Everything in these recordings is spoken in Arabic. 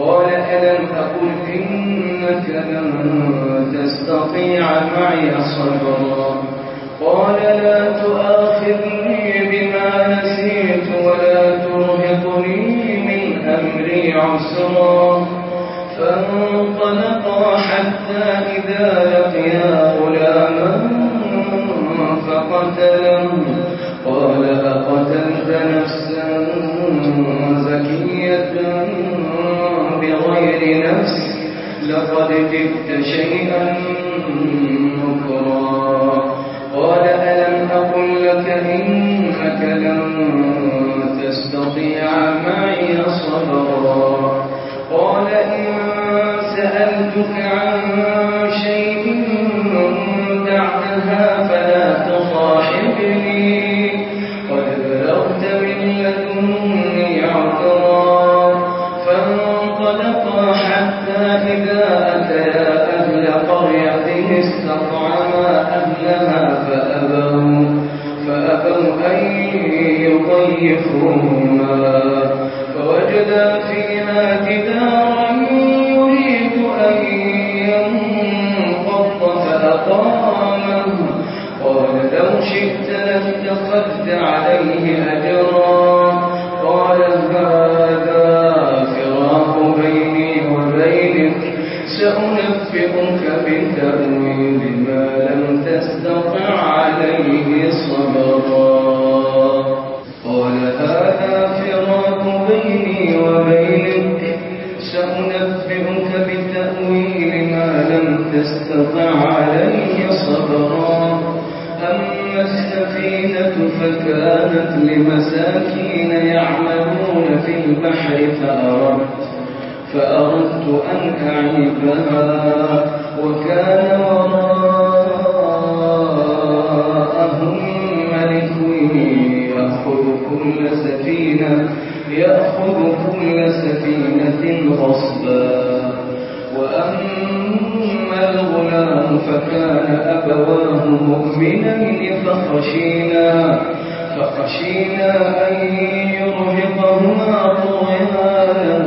قال ألم أقل إنك لن تستطيع معي صبرا؟ قال لا تؤاخذني بما نسيت ولا ترهقني من أمري عسرا. فانطلقا حتى إذا لقيا غلاما فقتلهم قال أقتلت نفسا زكية؟ بنفسه لقد جئت شيئا نكرا قال ألم أقل لك إنك لن تستطيع معي صبرا؟ قال إن سألتك عن استطعما أهلها فأبوا فأبوا أن يطيفوهما فوجدا فيها جدارا يريد أن ينقض فأقامه. قال لو شئت لاتخذت عليه أجرا. قال هذا سأنبئك بتأويل ما لم تستطع عليه صبرا. أما السفينة فكانت لمساكين يعملون في البحر فأردت فأردت أن أعيبها. وكان وراء يأخذ كل سفينة غصبا وأما الغلام فكان أبواه مؤمنين فخشينا فخشينا أن يرهقهما طغيانا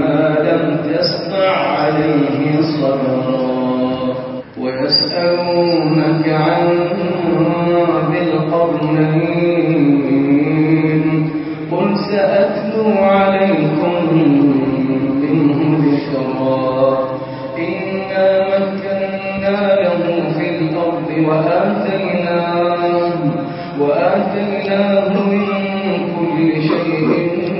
ما لم تسمع عليه صبرا. ويسألونك عن ذي القرنين. قل سأتلو عليكم منه ذكرا. إنا مكنا له في الأرض وآتيناه وآتيناه من كل شيء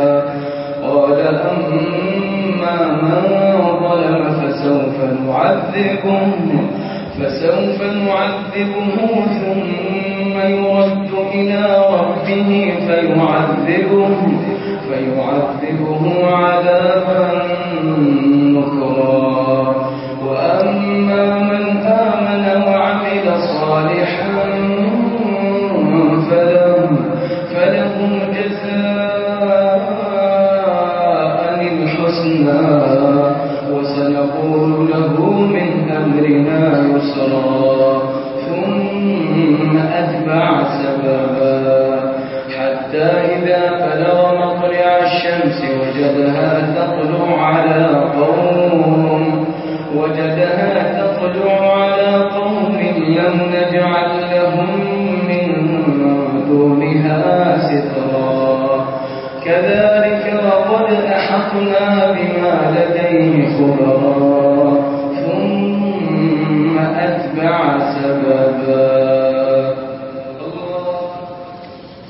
من ظلم فسوف نعذبه فسوف نعذبه ثم يرد إلى ربه فيعذبه فيعذبه عذابا نكرا وأما من آمن وعمل صالحا فلا بنا يسرا ثم أتبع سببا. حتى إذا بلغ مطلع الشمس وجدها تطلع على قوم وجدها تطلع على قوم لم نجعل لهم من دونها سترا. كذلك وقد أحقنا بما لديه خبرا. الساعة